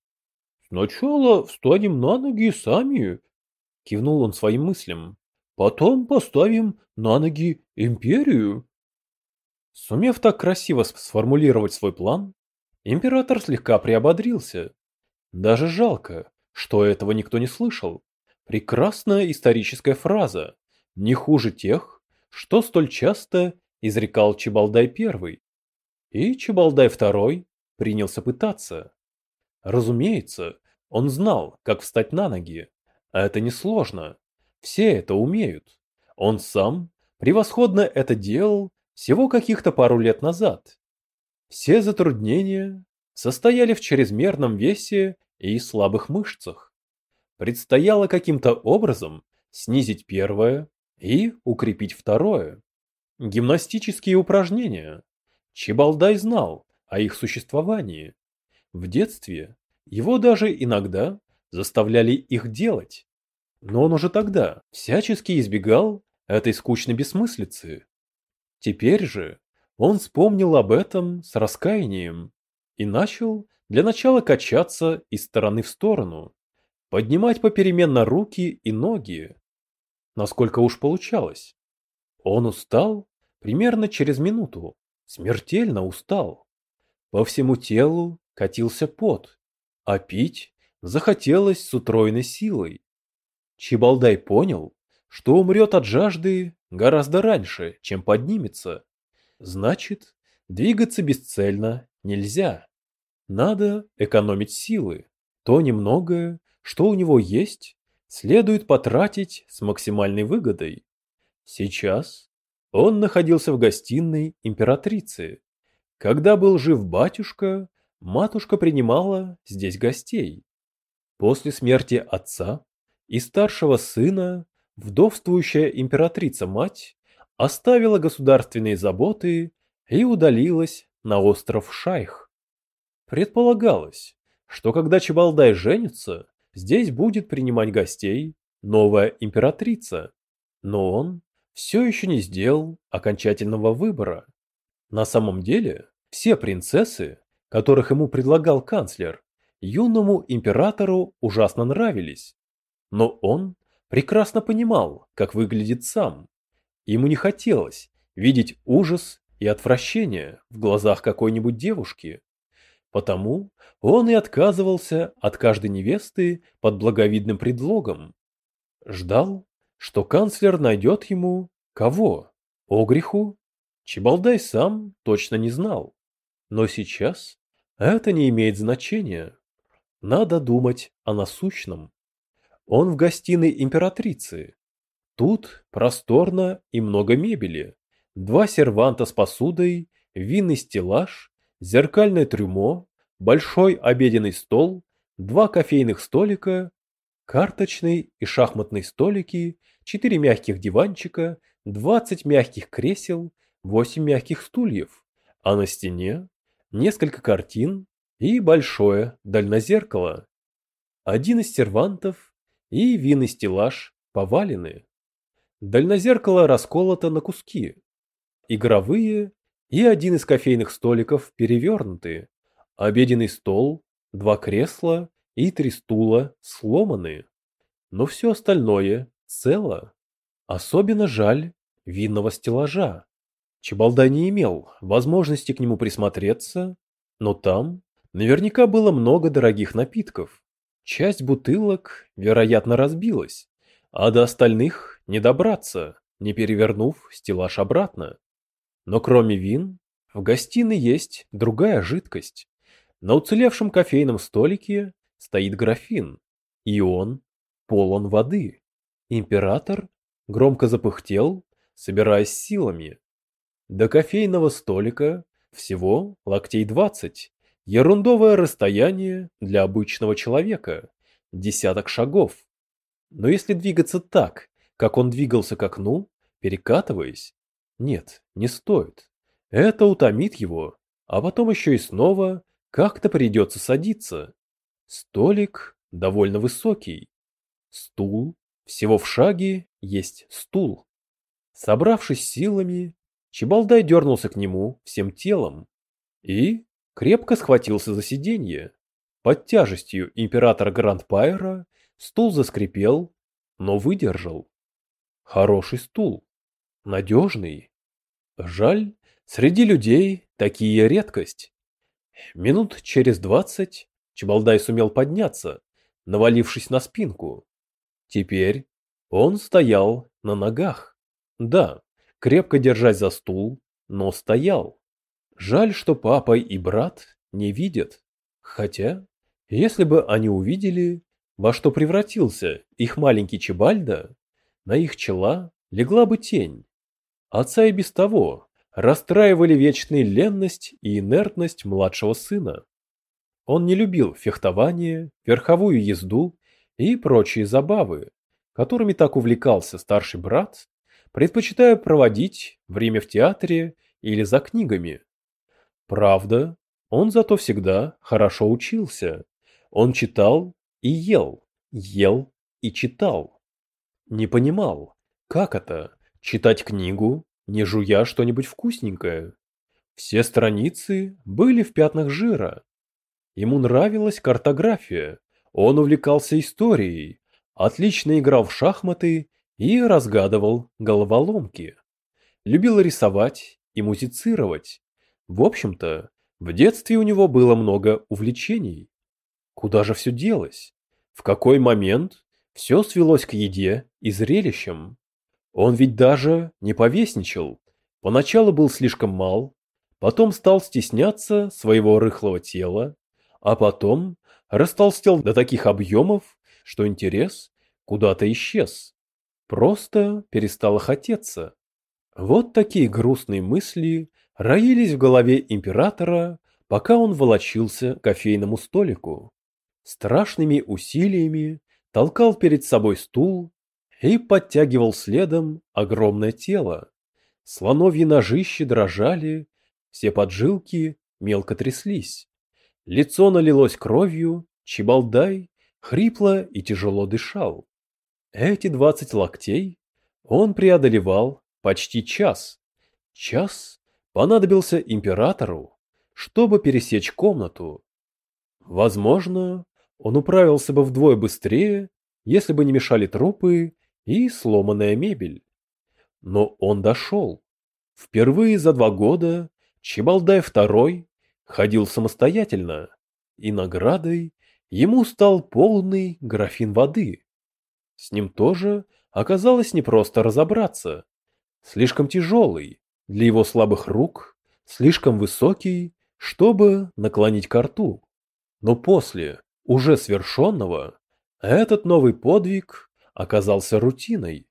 A: «Сначала встанем на ноги сами», – кивнул он своим мыслям. «Потом поставим на ноги империю». Сумев так красиво сформулировать свой план, император слегка приободрился. Даже жалко, что этого никто не слышал. Прекрасная историческая фраза, не хуже тех, что столь часто изрекал Чебалдай I. И Чебалдай II принялся пытаться. Разумеется, он знал, как встать на ноги, а это несложно. Все это умеют. Он сам превосходно это делал всего каких-то пару лет назад. Все затруднения состояли в чрезмерном весе и слабых мышцах. Предстояло каким-то образом снизить первое и укрепить второе. Гимнастические упражнения. Чебалдай знал о их существовании. В детстве его даже иногда заставляли их делать. Но он уже тогда всячески избегал этой скучной бессмыслицы. Теперь же он вспомнил об этом с раскаянием и начал для начала качаться из стороны в сторону, поднимать попеременно руки и ноги. Насколько уж получалось. Он устал примерно через минуту, смертельно устал. По всему телу катился пот, а пить захотелось с утроенной силой. Чебалдай понял, что умрет от жажды гораздо раньше, чем поднимется. Значит, двигаться бесцельно нельзя. Надо экономить силы. То немногое, что у него есть, следует потратить с максимальной выгодой. Сейчас он находился в гостиной императрицы. Когда был жив батюшка, матушка принимала здесь гостей. После смерти отца и старшего сына вдовствующая императрица-мать оставила государственные заботы и удалилась на остров Шайх. Предполагалось, что когда Чебалдай женится, здесь будет принимать гостей новая императрица, но он все еще не сделал окончательного выбора. На самом деле, все принцессы, которых ему предлагал канцлер, юному императору ужасно нравились, но он прекрасно понимал, как выглядит сам. Ему не хотелось видеть ужас и отвращение в глазах какой-нибудь девушки. Потому он и отказывался от каждой невесты под благовидным предлогом. Ждал, что канцлер найдет ему кого? Огриху? Чебалдай сам точно не знал. Но сейчас это не имеет значения. Надо думать о насущном. Он в гостиной императрицы. Тут просторно и много мебели. Два серванта с посудой, винный стеллаж, зеркальное трюмо, большой обеденный стол, два кофейных столика, карточный и шахматный столики, четыре мягких диванчика, двадцать мягких кресел, восемь мягких стульев, а на стене несколько картин и большое дальнозеркало. Один из сервантов и винный стеллаж повалены. Дальнозеркало расколото на куски. Игровые и один из кофейных столиков перевернуты. Обеденный стол, два кресла и три стула сломаны. Но все остальное цело. Особенно жаль винного стеллажа. Чебалда не имел возможности к нему присмотреться, но там наверняка было много дорогих напитков. Часть бутылок, вероятно, разбилась, а до остальных не добраться. не перевернув стеллаж обратно. Но кроме вин, в гостиной есть другая жидкость. На уцелевшем кофейном столике стоит графин, и он полон воды. Император громко запыхтел, собираясь силами. До кофейного столика всего локтей двадцать. Ерундовое расстояние для обычного человека. Десяток шагов. Но если двигаться так, как он двигался к окну, перекатываясь, нет, не стоит. Это утомит его, а потом еще и снова как-то придется садиться. Столик довольно высокий. Стул, всего в шаге есть стул. Собравшись силами, Чебалдай дернулся к нему всем телом и крепко схватился за сиденье. Под тяжестью императора Грандпайра стул заскрипел, но выдержал. Хороший стул, надежный. Жаль, среди людей такие редкость. Минут через двадцать Чебалдай сумел подняться, навалившись на спинку. Теперь он стоял на ногах. Да, крепко держась за стул, но стоял. Жаль, что папа и брат не видят. Хотя, если бы они увидели, во что превратился их маленький Чебальда, на их чела легла бы тень. Отца и без того расстраивали вечная ленность и инертность младшего сына. Он не любил фехтование, верховую езду и прочие забавы, которыми так увлекался старший брат, предпочитая проводить время в театре или за книгами. Правда, он зато всегда хорошо учился. Он читал и ел, ел и читал. Не понимал, как это читать книгу, не жуя что-нибудь вкусненькое. Все страницы были в пятнах жира. Ему нравилась картография, он увлекался историей, отлично играл в шахматы и разгадывал головоломки. Любил рисовать и музицировать, в общем-то, в детстве у него было много увлечений. Куда же все делось? В какой момент все свелось к еде и зрелищам? Он ведь даже не повесничал. Поначалу был слишком мал, потом стал стесняться своего рыхлого тела, а потом растолстел до таких объемов, что интерес куда-то исчез. Просто перестало хотеться. Вот такие грустные мысли роились в голове императора, пока он волочился к кофейному столику. Страшными усилиями толкал перед собой стул и подтягивал следом огромное тело. Слоновьи ножищи дрожали, все поджилки мелко тряслись. Лицо налилось кровью, Чебалдай хрипло и тяжело дышал. Эти двадцать локтей он преодолевал почти час. Час понадобился императору, чтобы пересечь комнату. Возможно, он управился бы вдвое быстрее, если бы не мешали трупы и сломанная мебель. Но он дошел. Впервые за два года Чебалдай II ходил самостоятельно, и наградой ему стал полный графин воды. С ним тоже оказалось непросто разобраться. Слишком тяжелый, для его слабых рук слишком высокий, чтобы наклонить ко рту. Но после уже свершенного этот новый подвиг оказался рутиной.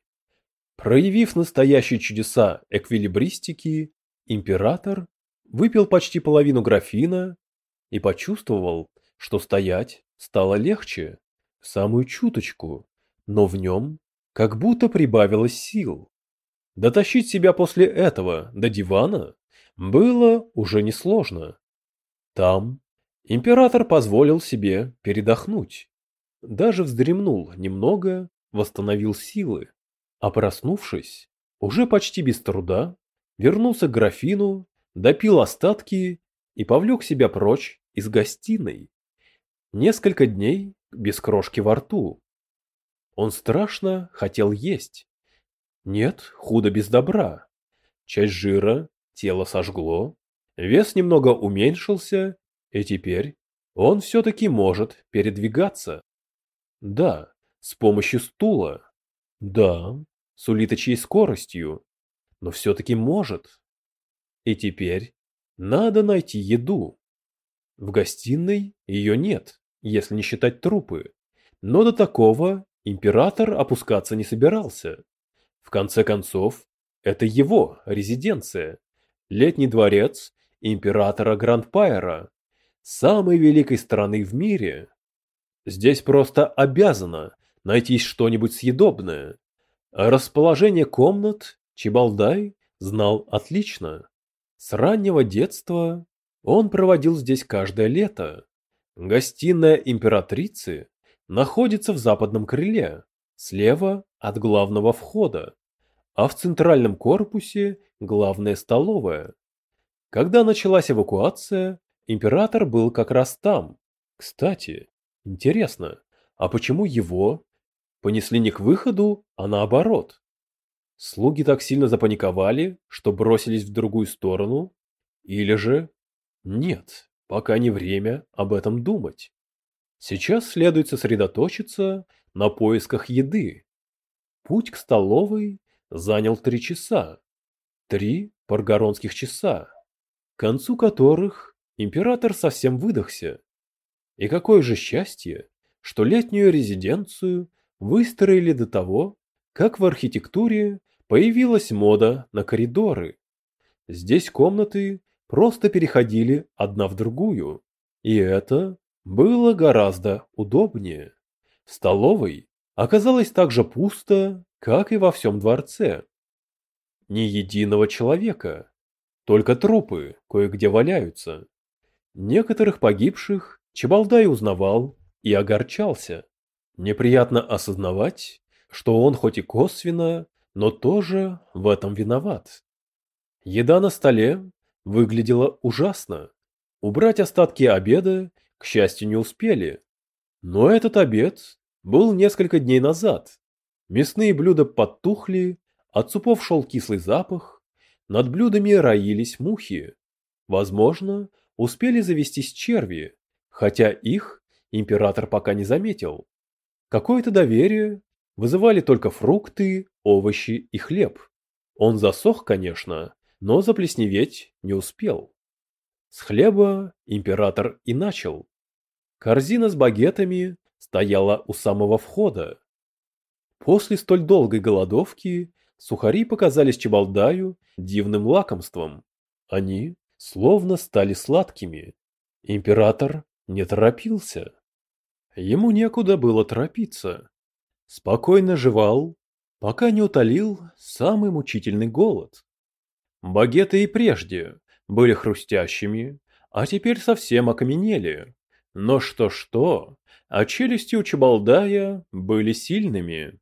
A: Проявив настоящие чудеса эквилибристики, император выпил почти половину графина и почувствовал, что стоять стало легче, самую чуточку, но в нем как будто прибавилось сил. Дотащить себя после этого до дивана было уже несложно. Там император позволил себе передохнуть. Даже вздремнул немного, восстановил силы. А проснувшись, уже почти без труда, вернулся к графину, допил остатки и повлек себя прочь из гостиной. Несколько дней без крошки во рту. Он страшно хотел есть, нет, худо без добра. Часть жира тело сожгло, вес немного уменьшился, и теперь он все-таки может передвигаться. Да, с помощью стула. Да, с улиточьей скоростью, но все-таки может. И теперь надо найти еду. В гостиной ее нет, если не считать трупы. Но до такого император опускаться не собирался. В конце концов, это его резиденция. Летний дворец императора Грандпайера, самой великой страны в мире. Здесь просто обязано найтись что-нибудь съедобное. Расположение комнат Чебалдай знал отлично. С раннего детства он проводил здесь каждое лето. Гостиная императрицы находится в западном крыле, слева от главного входа, а в центральном корпусе главная столовая. Когда началась эвакуация, император был как раз там. Кстати, интересно, а почему его понесли не к выходу, а наоборот? Слуги так сильно запаниковали, что бросились в другую сторону? Или же... Нет, пока не время об этом думать. Сейчас следует сосредоточиться на поисках еды. Путь к столовой занял три часа. Три паргоронских часа, к концу которых император совсем выдохся. И какое же счастье, что летнюю резиденцию выстроили до того, как в архитектуре появилась мода на коридоры. Здесь комнаты просто переходили одна в другую, и это было гораздо удобнее. Столовой оказалось так же пусто, как и во всем дворце. Ни единого человека, только трупы кое-где валяются. Некоторых погибших Чебалдай узнавал и огорчался. Неприятно осознавать, что он хоть и косвенно, но тоже в этом виноват. Еда на столе выглядела ужасно. Убрать остатки обеда, к счастью, не успели. Но этот обед был несколько дней назад. Мясные блюда подтухли, от супов шел кислый запах, над блюдами роились мухи. Возможно, успели завестись черви, хотя их император пока не заметил. Какое-то доверие вызывали только фрукты, овощи и хлеб. Он засох, конечно, но заплесневеть не успел. С хлеба император и начал. Корзина с багетами стояла у самого входа. После столь долгой голодовки сухари показались Чебалдаю дивным лакомством. Они словно стали сладкими. Император не торопился. Ему некуда было торопиться. Спокойно жевал, пока не утолил самый мучительный голод. Багеты и прежде были хрустящими, а теперь совсем окаменели. Но что-что, а челюсти у Чебалдая были сильными.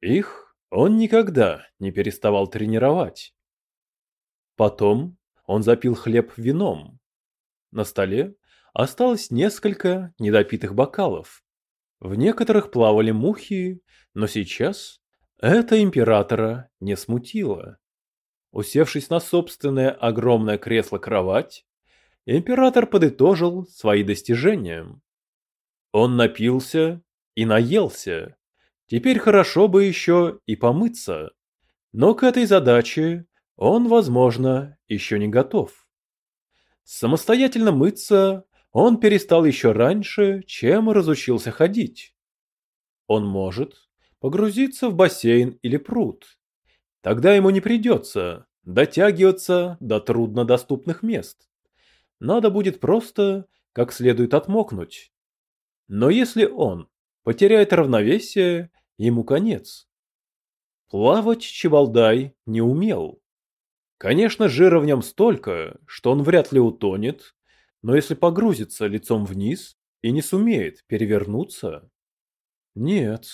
A: Их он никогда не переставал тренировать. Потом он запил хлеб вином. На столе осталось несколько недопитых бокалов. В некоторых плавали мухи, но сейчас это императора не смутило. Усевшись на собственное огромное кресло-кровать, император подытожил свои достижения. Он напился и наелся. Теперь хорошо бы еще и помыться. Но к этой задаче он, возможно, еще не готов. Самостоятельно мыться он перестал еще раньше, чем разучился ходить. Он может погрузиться в бассейн или пруд. Тогда ему не придется дотягиваться до труднодоступных мест. Надо будет просто как следует отмокнуть. Но если он потеряет равновесие, ему конец. Плавать Чебалдай не умел. Конечно, жира в нем столько, что он вряд ли утонет, но если погрузится лицом вниз и не сумеет перевернуться... Нет,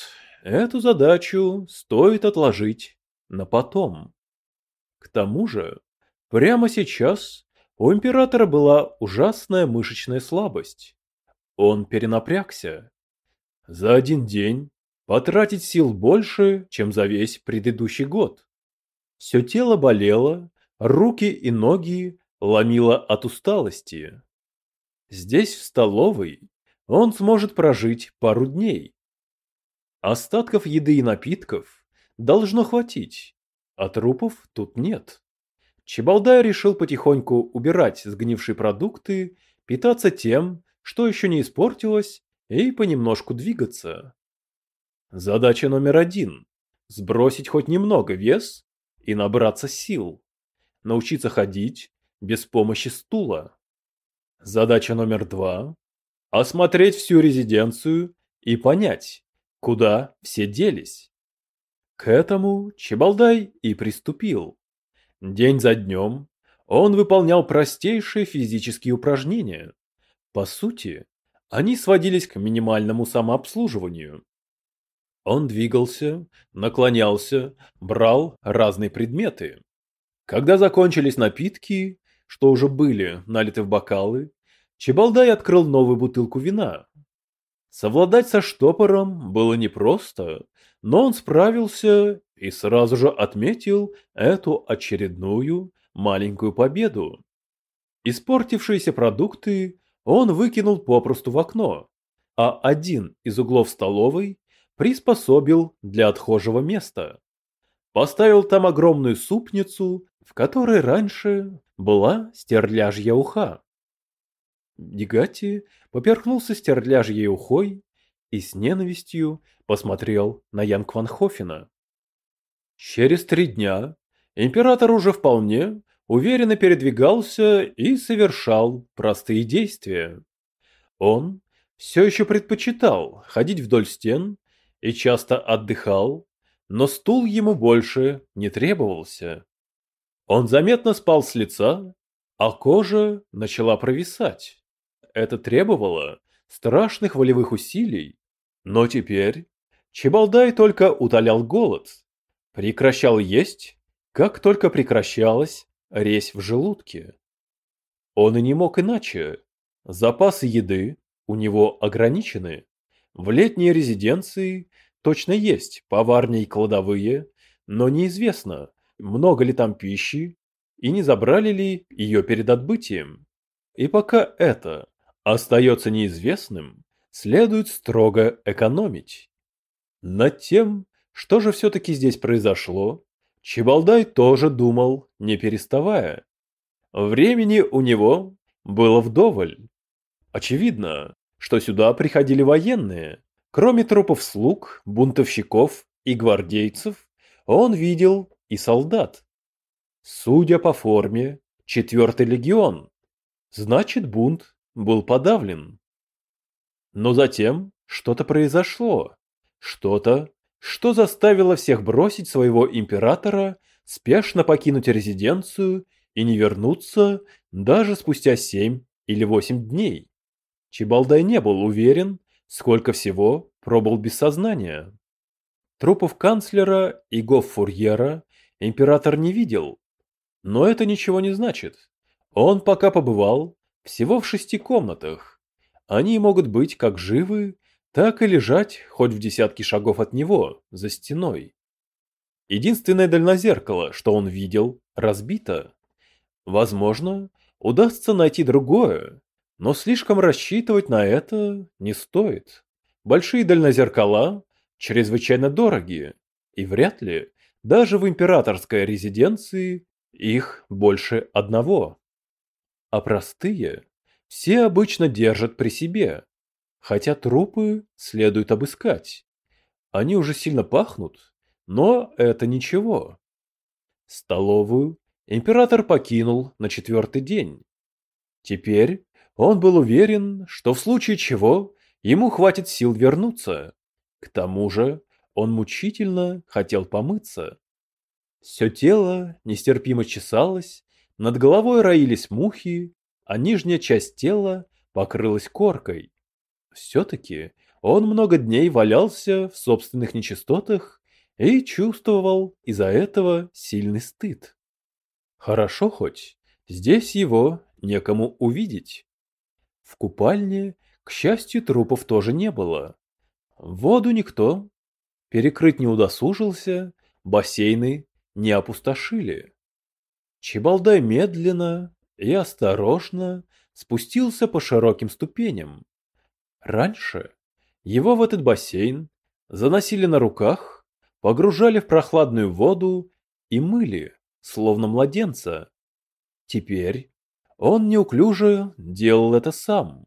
A: эту задачу стоит отложить на потом. К тому же, прямо сейчас у императора была ужасная мышечная слабость. Он перенапрягся. За один день потратить сил больше, чем за весь предыдущий год. Все тело болело, руки и ноги ломило от усталости. Здесь, в столовой, он сможет прожить пару дней. Остатков еды и напитков должно хватить, а трупов тут нет. Чебалдай решил потихоньку убирать сгнившие продукты, питаться тем, что еще не испортилось, и понемножку двигаться. Задача номер один – сбросить хоть немного вес и набраться сил. Научиться ходить без помощи стула. Задача номер два – осмотреть всю резиденцию и понять, куда все делись. К этому Чебалдай и приступил. День за днем он выполнял простейшие физические упражнения. По сути, они сводились к минимальному самообслуживанию. Он двигался, наклонялся, брал разные предметы. Когда закончились напитки, что уже были налиты в бокалы, Чебалдай открыл новую бутылку вина. Совладать со штопором было непросто, но он справился и сразу же отметил эту очередную маленькую победу. Испортившиеся продукты он выкинул попросту в окно, а один из углов столовой приспособил для отхожего места. Поставил там огромную супницу, в которой раньше была стерляжья уха. Дигати поперхнулся стерляжьей ухой и с ненавистью посмотрел на Янг Ван Хофена. Через три дня император уже вполне уверенно передвигался и совершал простые действия. Он все еще предпочитал ходить вдоль стен и часто отдыхал, но стул ему больше не требовался. Он заметно спал с лица, а кожа начала провисать. Это требовало страшных волевых усилий, но теперь Чебалдай только утолял голод, прекращал есть, как только прекращалась резь в желудке. Он и не мог иначе. Запасы еды у него ограничены. В летней резиденции точно есть поварни и кладовые, но неизвестно, много ли там пищи и не забрали ли ее перед отбытием. И пока это остается неизвестным, следует строго экономить. Над тем, что же все-таки здесь произошло, Чебалдай тоже думал, не переставая. Времени у него было вдоволь. Очевидно, что сюда приходили военные. Кроме трупов слуг, бунтовщиков и гвардейцев, он видел и солдат. Судя по форме, четвертый легион. Значит, бунт был подавлен. Но затем что-то произошло. Что-то, что заставило всех бросить своего императора, спешно покинуть резиденцию и не вернуться даже спустя семь или восемь дней. Чебалдай не был уверен, сколько всего пробыл без сознания. Трупов канцлера и гоффурьера император не видел, но это ничего не значит. Он пока побывал всего в шести комнатах. Они могут быть как живы, так и лежать хоть в десятки шагов от него, за стеной. Единственное дальнозеркало, что он видел, разбито. Возможно, удастся найти другое, но слишком рассчитывать на это не стоит. Большие дальнозеркала чрезвычайно дорогие, и вряд ли даже в императорской резиденции их больше одного. А простые все обычно держат при себе, хотя трупы следует обыскать. Они уже сильно пахнут, но это ничего. Столовую император покинул на четвертый день. Теперь он был уверен, что в случае чего ему хватит сил вернуться. К тому же он мучительно хотел помыться. Все тело нестерпимо чесалось, над головой роились мухи, а нижняя часть тела покрылась коркой. Все-таки он много дней валялся в собственных нечистотах и чувствовал из-за этого сильный стыд. Хорошо хоть, здесь его некому увидеть. В купальне, к счастью, трупов тоже не было. Воду никто перекрыть не удосужился, бассейны не опустошили. Чебалдай медленно и осторожно спустился по широким ступеням, Раньше его в этот бассейн заносили на руках, погружали в прохладную воду и мыли, словно младенца. Теперь он неуклюже делал это сам.